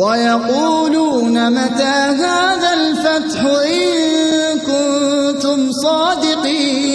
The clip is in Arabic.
ويقولون متى هذا الفتح إن كنتم صادقين؟